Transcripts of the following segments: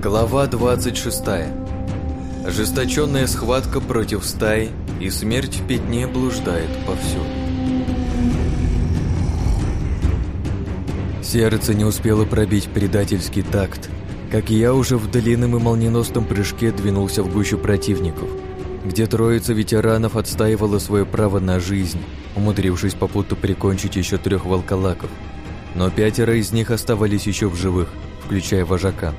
Глава 26. Ожесточенная схватка против стаи, и смерть в пятне блуждает повсюду. Сердце не успело пробить предательский такт, как я уже в длинном и молниеносном прыжке двинулся в гущу противников, где троица ветеранов отстаивала свое право на жизнь, умудрившись попутно прикончить еще трех волколаков. Но пятеро из них оставались еще в живых, включая вожака.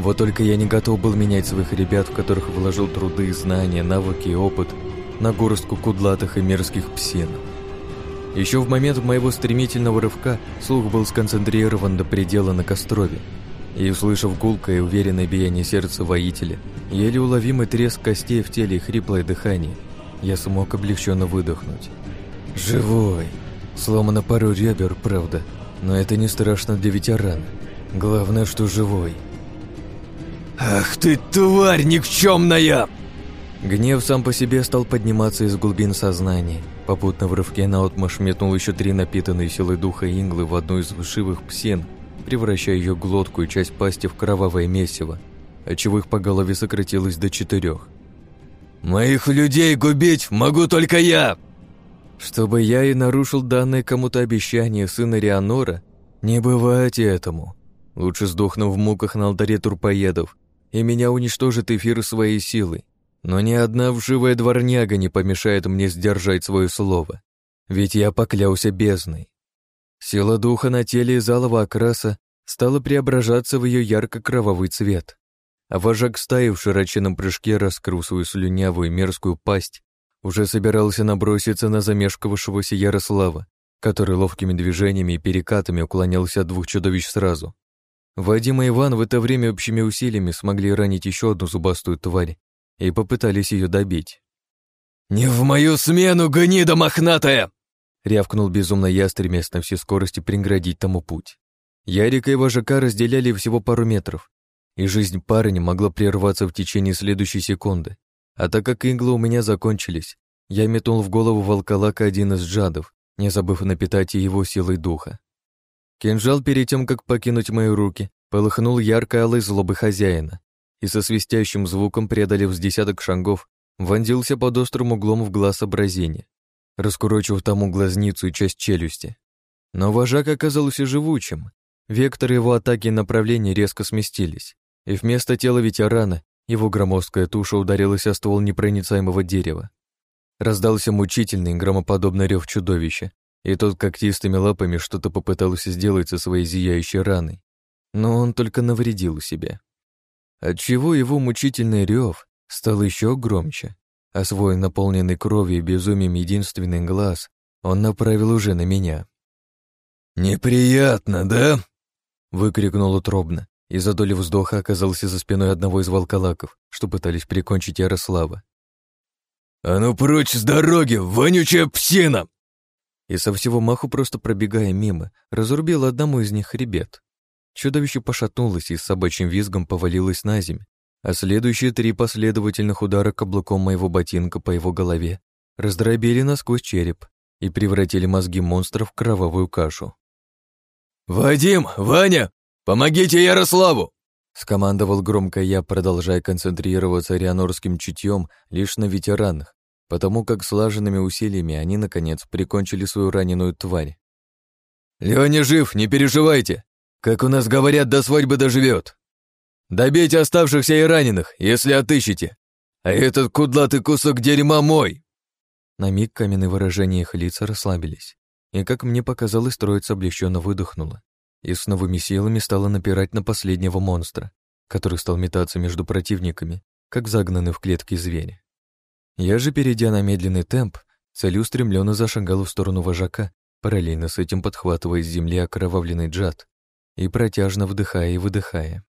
Вот только я не готов был менять своих ребят, в которых вложил труды, знания, навыки и опыт, на горстку кудлатых и мерзких псин. Еще в момент моего стремительного рывка слух был сконцентрирован до предела на Кострове, и, услышав гулкое и уверенное биение сердца воителя, еле уловимый треск костей в теле и хриплое дыхание, я смог облегченно выдохнуть. «Живой!» Сломано пару ребер, правда, но это не страшно для ветерана. Главное, что живой. «Ах ты, тварь никчемная!» Гнев сам по себе стал подниматься из глубин сознания. Попутно в рывке наотмашь метнул еще три напитанные силой духа инглы в одну из вшивых псен, превращая ее глотку и часть пасти в кровавое месиво, отчего их по голове сократилось до четырех. «Моих людей губить могу только я!» Чтобы я и нарушил данное кому-то обещание сына Рианора, не бывает этому. Лучше сдохну в муках на алтаре турпоедов, и меня уничтожит эфир своей силы. Но ни одна вживая дворняга не помешает мне сдержать свое слово, ведь я поклялся бездной. Сила духа на теле из алого окраса стала преображаться в ее ярко-кровавый цвет, а вожак стаи в широченном прыжке раскрыл свою слюнявую мерзкую пасть, уже собирался наброситься на замешкавшегося Ярослава, который ловкими движениями и перекатами уклонялся от двух чудовищ сразу. Вадим и Иван в это время общими усилиями смогли ранить еще одну зубастую тварь и попытались ее добить. «Не в мою смену, гнида мохнатая!» рявкнул безумно ястремясь на всей скорости преградить тому путь. Ярика и вожака разделяли всего пару метров, и жизнь парня могла прерваться в течение следующей секунды. А так как иглы у меня закончились, я метнул в голову волколака один из джадов, не забыв напитать и его силой духа. Кинжал перед тем, как покинуть мои руки, полыхнул ярко-алой злобы хозяина, и со свистящим звуком, преодолев с десяток шагов, вонзился под острым углом в глаз образения, раскурочив тому глазницу и часть челюсти. Но вожак оказался живучим. Векторы его атаки и направления резко сместились, и вместо тела ветерана его громоздкая туша ударилась о ствол непроницаемого дерева. Раздался мучительный громоподобный рев чудовища, и тот когтистыми лапами что-то попытался сделать со своей зияющей раной. Но он только навредил себе. Отчего его мучительный рев стал еще громче, а свой наполненный кровью и безумием единственный глаз он направил уже на меня. «Неприятно, да?» — выкрикнул утробно, и за доли вздоха оказался за спиной одного из волколаков, что пытались прикончить Ярослава. «А ну прочь с дороги, вонючая псина!» И со всего маху, просто пробегая мимо, разрубил одному из них хребет. Чудовище пошатнулось и с собачьим визгом повалилось на землю, а следующие три последовательных удара каблуком моего ботинка по его голове раздробили насквозь череп и превратили мозги монстра в кровавую кашу. «Вадим! Ваня! Помогите Ярославу!» Скомандовал громко я, продолжая концентрироваться рианорским чутьем лишь на ветеранах, потому как слаженными усилиями они, наконец, прикончили свою раненую тварь. «Лёня жив, не переживайте! Как у нас говорят, до свадьбы доживет. Добейте оставшихся и раненых, если отыщете. А этот кудлатый кусок дерьма мой!» На миг каменные выражения их лица расслабились, и, как мне показалось, троица облегченно выдохнула и с новыми силами стала напирать на последнего монстра, который стал метаться между противниками, как загнанный в клетки зверь. Я же, перейдя на медленный темп, целеустремленно зашагал в сторону вожака, параллельно с этим подхватывая с земли окровавленный джад и протяжно вдыхая и выдыхая.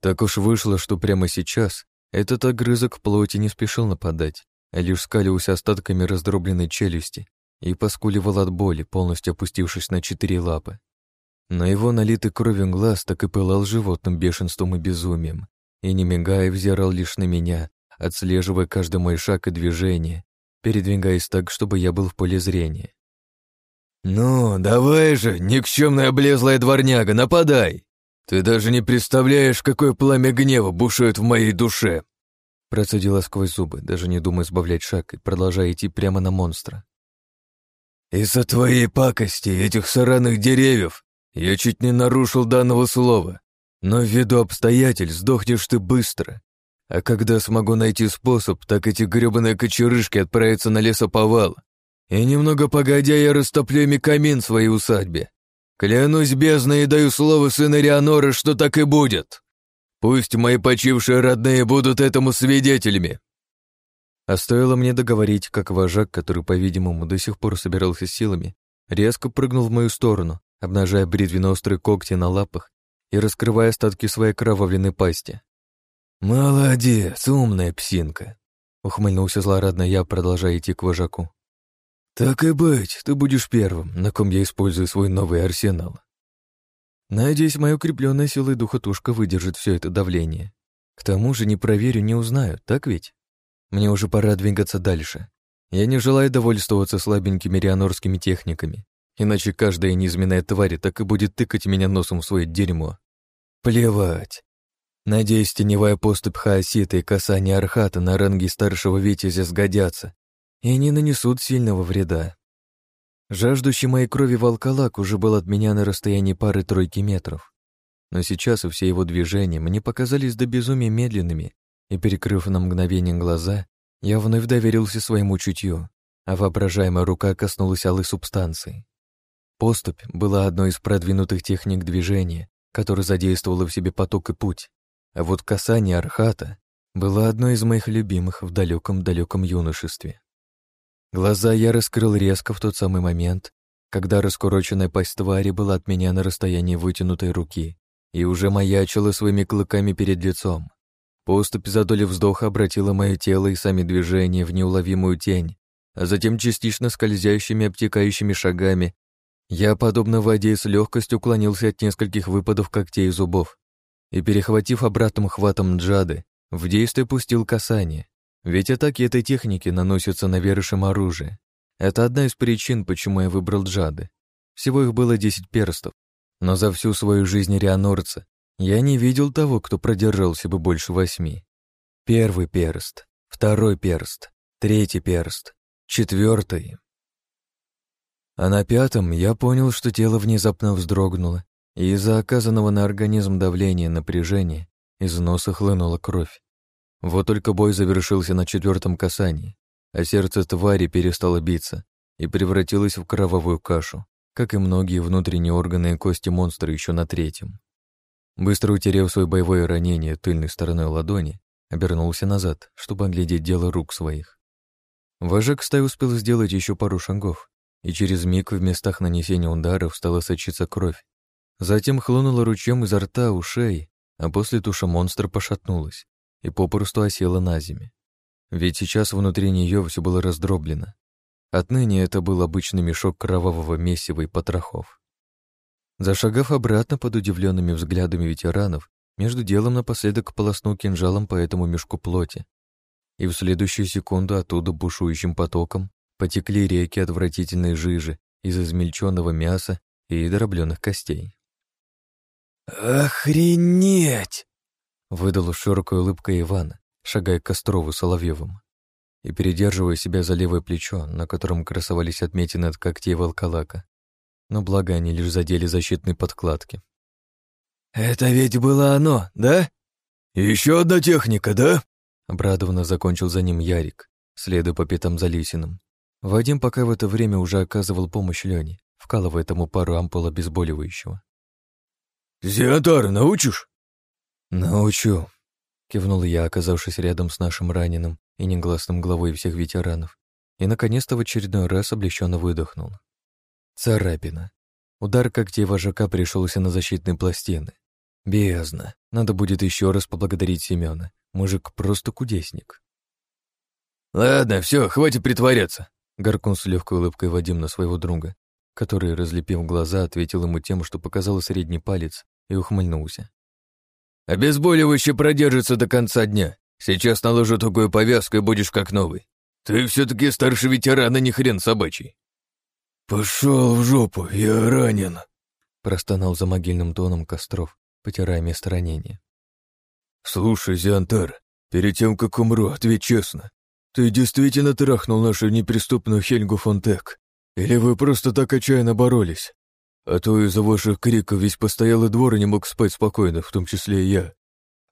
Так уж вышло, что прямо сейчас этот огрызок плоти не спешил нападать, а лишь скалился остатками раздробленной челюсти и поскуливал от боли, полностью опустившись на четыре лапы. Но его налитый кровью глаз так и пылал животным бешенством и безумием, и, не мигая, взирал лишь на меня, отслеживая каждый мой шаг и движение, передвигаясь так, чтобы я был в поле зрения. «Ну, давай же, никчемная облезлая дворняга, нападай!» Ты даже не представляешь, какое пламя гнева бушует в моей душе!» Процедила сквозь зубы, даже не думая сбавлять шаг и продолжая идти прямо на монстра. «Из-за твоей пакости, этих сраных деревьев, я чуть не нарушил данного слова, но ввиду обстоятельств сдохнешь ты быстро. А когда смогу найти способ, так эти грёбаные кочерышки отправятся на лесоповал. И немного погодя я растоплю ими камин в своей усадьбе. Клянусь бездной и даю слово сына Рианора, что так и будет. Пусть мои почившие родные будут этому свидетелями. А стоило мне договорить, как вожак, который, по-видимому, до сих пор собирался силами, резко прыгнул в мою сторону, обнажая бритвенно-острые когти на лапах и раскрывая остатки своей кровавленной пасти. «Молодец, умная псинка!» — ухмыльнулся злорадно я, продолжая идти к вожаку. «Так и быть, ты будешь первым, на ком я использую свой новый арсенал». Надеюсь, моя укрепленная силой духа тушка выдержит все это давление. К тому же не проверю, не узнаю, так ведь? Мне уже пора двигаться дальше. Я не желаю довольствоваться слабенькими рианорскими техниками, иначе каждая низменная тварь так и будет тыкать меня носом в свое дерьмо. Плевать. Надеюсь, теневая поступь хаосита и касание архата на ранге старшего витязя сгодятся и не нанесут сильного вреда. Жаждущий моей крови волколак уже был от меня на расстоянии пары-тройки метров. Но сейчас все его движения мне показались до безумия медленными и, перекрыв на мгновение глаза, я вновь доверился своему чутью, а воображаемая рука коснулась алой субстанции. Поступь была одной из продвинутых техник движения, которая задействовала в себе поток и путь, а вот касание архата было одной из моих любимых в далеком-далеком юношестве. Глаза я раскрыл резко в тот самый момент, когда раскуроченная пасть твари была от меня на расстоянии вытянутой руки и уже маячила своими клыками перед лицом. Поступь за доли вздоха обратила мое тело и сами движения в неуловимую тень, а затем частично скользящими обтекающими шагами я, подобно воде, с легкостью уклонился от нескольких выпадов когтей и зубов и, перехватив обратным хватом джады, в действие пустил касание. Ведь атаки этой техники наносятся на верышем оружия. Это одна из причин, почему я выбрал джады. Всего их было десять перстов, но за всю свою жизнь рианорца я не видел того, кто продержался бы больше восьми. Первый перст, второй перст, третий перст, четвертый. А на пятом я понял, что тело внезапно вздрогнуло, и из-за оказанного на организм давления напряжения из носа хлынула кровь. Вот только бой завершился на четвертом касании, а сердце твари перестало биться и превратилось в кровавую кашу, как и многие внутренние органы и кости монстра еще на третьем. Быстро утерев свое боевое ранение тыльной стороной ладони, обернулся назад, чтобы оглядеть дело рук своих. Вожак стаи успел сделать еще пару шагов, и через миг в местах нанесения ударов стала сочиться кровь. Затем хлынула ручьем изо рта, ушей, а после туша монстра пошатнулась и попросту осела на земле. Ведь сейчас внутри нее все было раздроблено. Отныне это был обычный мешок кровавого месива и потрохов. Зашагав обратно под удивленными взглядами ветеранов, между делом напоследок полоснул кинжалом по этому мешку плоти. И в следующую секунду оттуда бушующим потоком потекли реки отвратительной жижи из измельченного мяса и дробленых костей. «Охренеть!» — выдал широкой улыбкой Иван, шагая к Кострову Соловьевым и передерживая себя за левое плечо, на котором красовались отметины от когтей волколака но благо они лишь задели защитные подкладки. «Это ведь было оно, да? Еще одна техника, да?» Обрадованно закончил за ним Ярик, следуя по пятам за Лисиным. Вадим пока в это время уже оказывал помощь Лене, вкалывая тому пару ампул обезболивающего. «Зиатар, научишь?» «Научу», — кивнул я, оказавшись рядом с нашим раненым и негласным главой всех ветеранов, и наконец-то в очередной раз облегченно выдохнул. Царапина. Удар когтей вожака пришелся на защитные пластины. Бездна. Надо будет еще раз поблагодарить Семена. Мужик просто кудесник. «Ладно, все, хватит притворяться», — горкун с легкой улыбкой Вадим на своего друга, который, разлепив глаза, ответил ему тем, что показал средний палец, и ухмыльнулся. «Обезболивающее продержится до конца дня. Сейчас наложу такую повязку, и будешь как новый. Ты все-таки старший ветеран, а не хрен собачий». «Пошел в жопу, я ранен!» Простонал за могильным тоном Костров, потирая место ранения. «Слушай, Зиантар, перед тем, как умру, ответь честно. Ты действительно трахнул нашу неприступную Хельгу Фонтек? Или вы просто так отчаянно боролись? А то из-за ваших криков весь постоялый двор не мог спать спокойно, в том числе и я.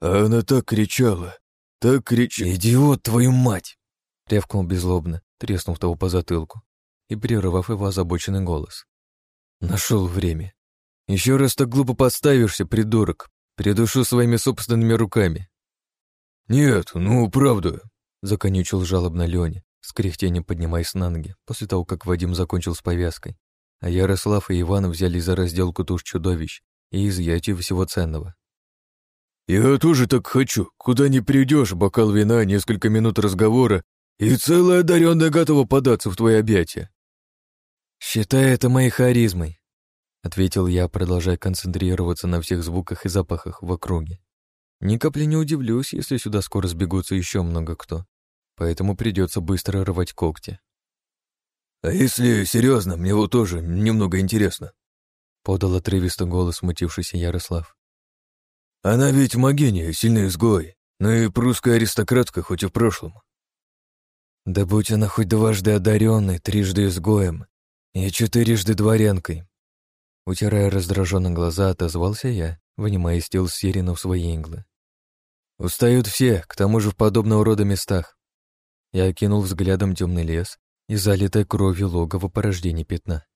А она так кричала, так кричала. «Идиот, твою мать!» — рявкнул беззлобно, треснув того по затылку и прерывав его озабоченный голос. Нашел время. Еще раз так глупо подставишься, придурок. Придушу своими собственными руками. Нет, ну, правда, законючил жалобно Леня, с кряхтением поднимаясь на ноги, после того, как Вадим закончил с повязкой, а Ярослав и Иван взяли за разделку туш чудовищ и изъятие всего ценного. «Я тоже так хочу. Куда ни придешь, бокал вина, несколько минут разговора, и целая одаренная готова податься в твои объятия». «Считай это моей харизмой», — ответил я, продолжая концентрироваться на всех звуках и запахах в округе. Ни капли не удивлюсь, если сюда скоро сбегутся еще много кто, поэтому придется быстро рвать когти. «А если серьезно, мне вот тоже немного интересно», — подал отрывисто голос смутившийся Ярослав. «Она ведь могиня, сильный изгой, но и прусская аристократка, хоть и в прошлом». «Да будь она хоть дважды одаренной, трижды изгоем, и четырежды дворянкой. Утирая раздраженно глаза, отозвался я, вынимая из тел сирена в свои иглы. Устают все, к тому же в подобного рода местах. Я окинул взглядом темный лес и залитой кровью логово порождения пятна.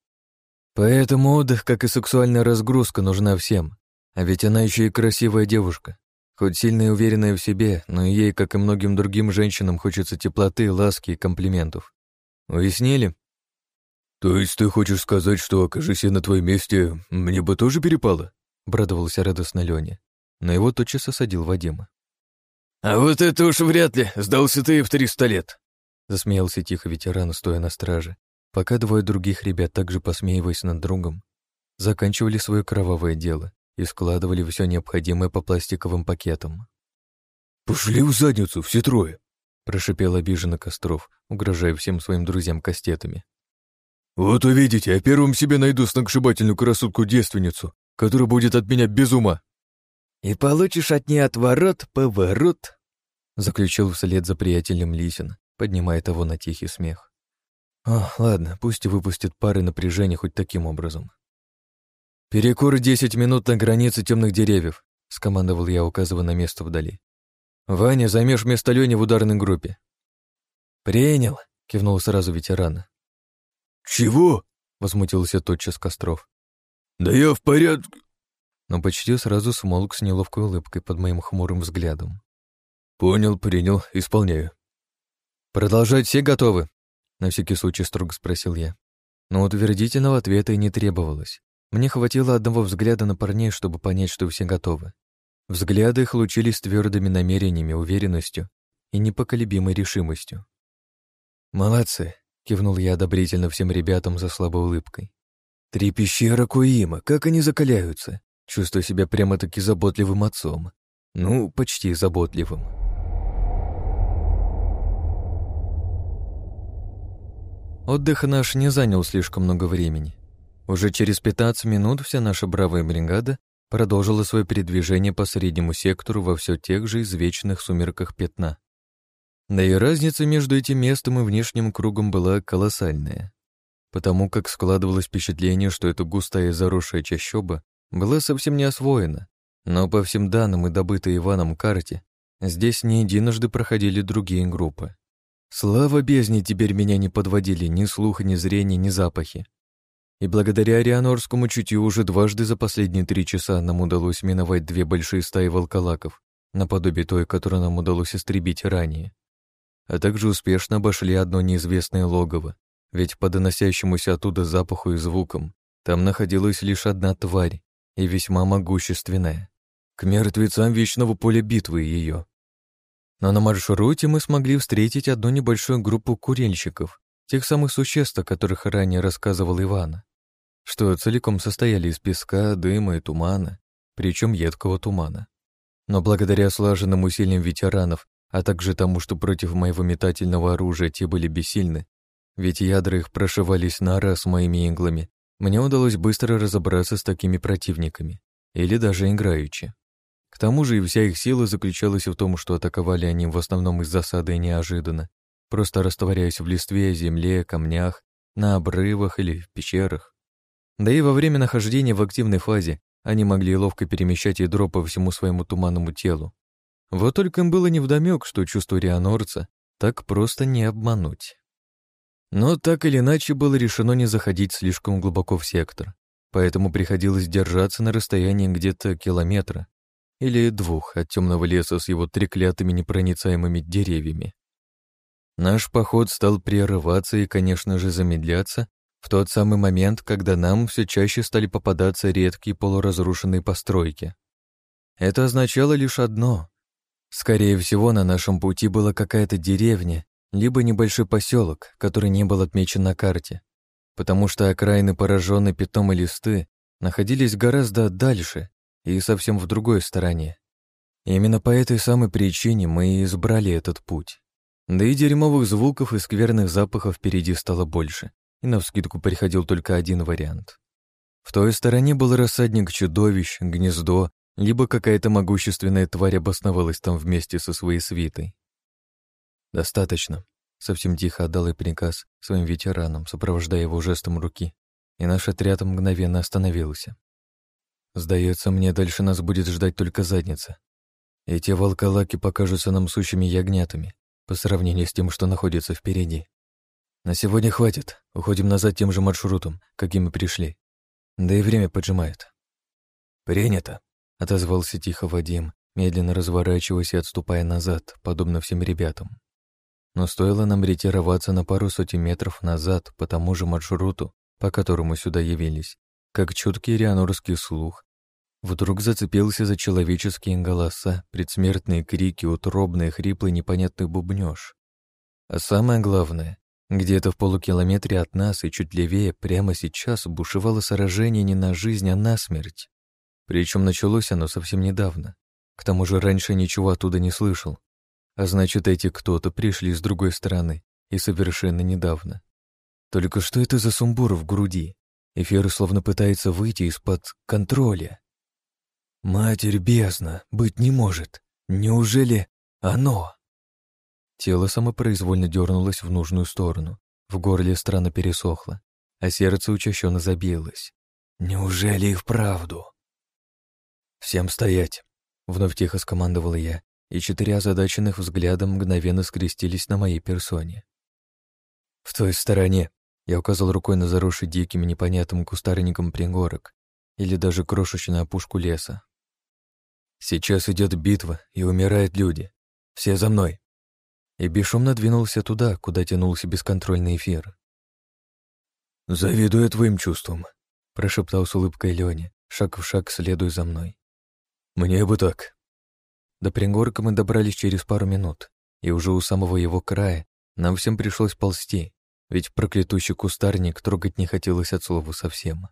Поэтому отдых, как и сексуальная разгрузка, нужна всем. А ведь она еще и красивая девушка. Хоть сильная и уверенная в себе, но ей, как и многим другим женщинам, хочется теплоты, ласки и комплиментов. Уяснили? «То есть ты хочешь сказать, что, окажись я на твоем месте, мне бы тоже перепало?» — обрадовался радостно Леня. Но его тотчас осадил Вадима. «А вот это уж вряд ли, сдался ты в триста лет!» Засмеялся тихо ветеран, стоя на страже, пока двое других ребят, также посмеиваясь над другом, заканчивали свое кровавое дело и складывали все необходимое по пластиковым пакетам. «Пошли в задницу, все трое!» — прошипел обиженно Костров, угрожая всем своим друзьям кастетами. «Вот увидите, я первым себе найду сногсшибательную красотку-девственницу, которая будет от меня без ума». «И получишь от ней отворот, поворот», — заключил вслед за приятелем Лисин, поднимая того на тихий смех. «О, ладно, пусть выпустит пары напряжения хоть таким образом». «Перекур десять минут на границе темных деревьев», — скомандовал я, указывая на место вдали. «Ваня, займешь место Лёни в ударной группе». «Принял», — кивнул сразу ветерана. «Чего?» — возмутился тотчас Костров. «Да я в порядке...» Но почти сразу смолк с неловкой улыбкой под моим хмурым взглядом. «Понял, принял, исполняю». «Продолжать все готовы?» — на всякий случай строго спросил я. Но утвердительного ответа и не требовалось. Мне хватило одного взгляда на парней, чтобы понять, что все готовы. Взгляды их лучились твердыми намерениями, уверенностью и непоколебимой решимостью. «Молодцы!» Кивнул я одобрительно всем ребятам за слабой улыбкой. Три пещеры Куима, как они закаляются. Чувствую себя прямо-таки заботливым отцом. Ну, почти заботливым. Отдых наш не занял слишком много времени. Уже через 15 минут вся наша бравая бригада продолжила свое передвижение по среднему сектору во все тех же извечных сумерках пятна. Да и разница между этим местом и внешним кругом была колоссальная, потому как складывалось впечатление, что эта густая заросшая чащоба была совсем не освоена, но по всем данным и добытой Иваном карте, здесь не единожды проходили другие группы. Слава бездне, теперь меня не подводили ни слух, ни зрение, ни запахи. И благодаря арианорскому чутью уже дважды за последние три часа нам удалось миновать две большие стаи волколаков, наподобие той, которую нам удалось истребить ранее а также успешно обошли одно неизвестное логово, ведь по доносящемуся оттуда запаху и звукам там находилась лишь одна тварь, и весьма могущественная. К мертвецам вечного поля битвы ее. Но на маршруте мы смогли встретить одну небольшую группу курильщиков, тех самых существ, о которых ранее рассказывал Ивана, что целиком состояли из песка, дыма и тумана, причем едкого тумана. Но благодаря слаженным усилиям ветеранов а также тому, что против моего метательного оружия те были бессильны, ведь ядра их прошивались на раз моими иглами, мне удалось быстро разобраться с такими противниками или даже играючи. К тому же и вся их сила заключалась в том, что атаковали они в основном из засады и неожиданно, просто растворяясь в листве, земле, камнях, на обрывах или в пещерах. Да и во время нахождения в активной фазе они могли ловко перемещать ядро по всему своему туманному телу. Вот только им было невдомёк, что чувство рианорца так просто не обмануть. Но так или иначе было решено не заходить слишком глубоко в сектор, поэтому приходилось держаться на расстоянии где-то километра или двух от темного леса с его треклятыми непроницаемыми деревьями. Наш поход стал прерываться и, конечно же, замедляться в тот самый момент, когда нам все чаще стали попадаться редкие полуразрушенные постройки. Это означало лишь одно. Скорее всего, на нашем пути была какая-то деревня либо небольшой поселок, который не был отмечен на карте, потому что окраины пораженной питом и листы находились гораздо дальше и совсем в другой стороне. Именно по этой самой причине мы и избрали этот путь. Да и дерьмовых звуков и скверных запахов впереди стало больше, и навскидку приходил только один вариант. В той стороне был рассадник чудовищ, гнездо, либо какая-то могущественная тварь обосновалась там вместе со своей свитой. «Достаточно», — совсем тихо отдал и приказ своим ветеранам, сопровождая его жестом руки, и наш отряд мгновенно остановился. «Сдается мне, дальше нас будет ждать только задница. Эти волколаки покажутся нам сущими ягнятами по сравнению с тем, что находится впереди. На сегодня хватит, уходим назад тем же маршрутом, каким мы пришли. Да и время поджимает». «Принято», — отозвался тихо Вадим, медленно разворачиваясь и отступая назад, подобно всем ребятам. Но стоило нам ретироваться на пару сотен метров назад по тому же маршруту, по которому сюда явились, как чуткий рианорский слух, вдруг зацепился за человеческие голоса, предсмертные крики, утробные, хриплый, непонятный бубнёж. А самое главное, где-то в полукилометре от нас и чуть левее прямо сейчас бушевало сражение не на жизнь, а на смерть. Причем началось оно совсем недавно. К тому же раньше ничего оттуда не слышал. А значит, эти кто-то пришли с другой стороны и совершенно недавно. Только что это за сумбур в груди? Эфир словно пытается выйти из-под контроля. «Матерь бездна, быть не может. Неужели оно?» Тело самопроизвольно дернулось в нужную сторону, в горле странно пересохло, а сердце учащенно забилось. «Неужели и вправду?» «Всем стоять!» — вновь тихо скомандовал я и четыре озадаченных взгляда мгновенно скрестились на моей персоне. «В той стороне», — я указал рукой на заросший диким непонятным кустарником пригорок или даже крошечную опушку леса. «Сейчас идет битва, и умирают люди. Все за мной!» И бесшумно двинулся туда, куда тянулся бесконтрольный эфир. «Завидую твоим чувствам», — прошептал с улыбкой Леня, шаг в шаг следуя за мной. «Мне бы так». До пригорка мы добрались через пару минут, и уже у самого его края нам всем пришлось ползти, ведь проклятущий кустарник трогать не хотелось от слова совсем.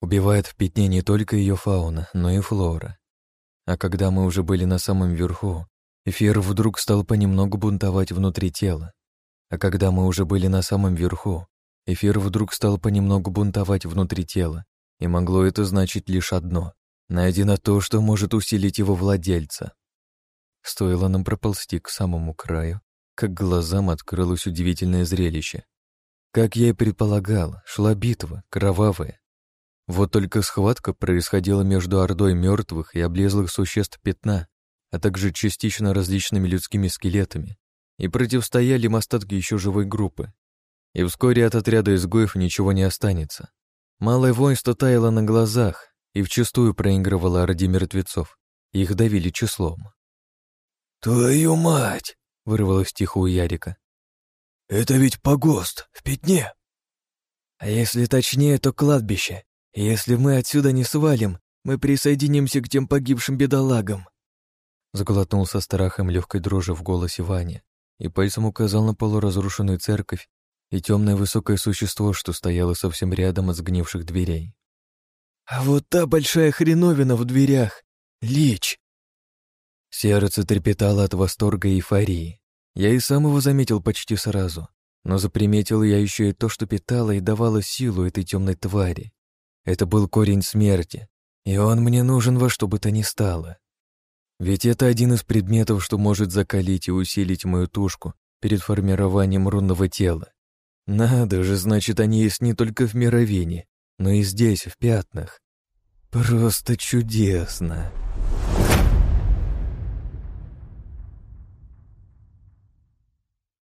Убивает в пятне не только ее фауна, но и флора. А когда мы уже были на самом верху, эфир вдруг стал понемногу бунтовать внутри тела. А когда мы уже были на самом верху, эфир вдруг стал понемногу бунтовать внутри тела, и могло это значить лишь одно Найдено то, что может усилить его владельца. Стоило нам проползти к самому краю, как глазам открылось удивительное зрелище. Как я и предполагал, шла битва, кровавая. Вот только схватка происходила между ордой мертвых и облезлых существ пятна, а также частично различными людскими скелетами, и противостояли им остатки еще живой группы. И вскоре от отряда изгоев ничего не останется. Малое воинство таяло на глазах, и вчастую проигрывала ради мертвецов. Их давили числом. «Твою мать!» — вырвалось тихо у Ярика. «Это ведь погост в пятне!» «А если точнее, то кладбище. Если мы отсюда не свалим, мы присоединимся к тем погибшим бедолагам!» Заглотнул со страхом легкой дрожи в голосе Ваня и пальцем указал на полуразрушенную церковь и темное высокое существо, что стояло совсем рядом от сгнивших дверей. А вот та большая хреновина в дверях. Лич. Сердце трепетало от восторга и эйфории. Я и сам его заметил почти сразу, но заприметил я еще и то, что питало и давало силу этой темной твари. Это был корень смерти, И он мне нужен во что бы то ни стало. Ведь это один из предметов, что может закалить и усилить мою тушку перед формированием рунного тела. Надо же, значит, они есть не только в мировине, но и здесь, в пятнах. Просто чудесно.